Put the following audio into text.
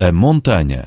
a montanha.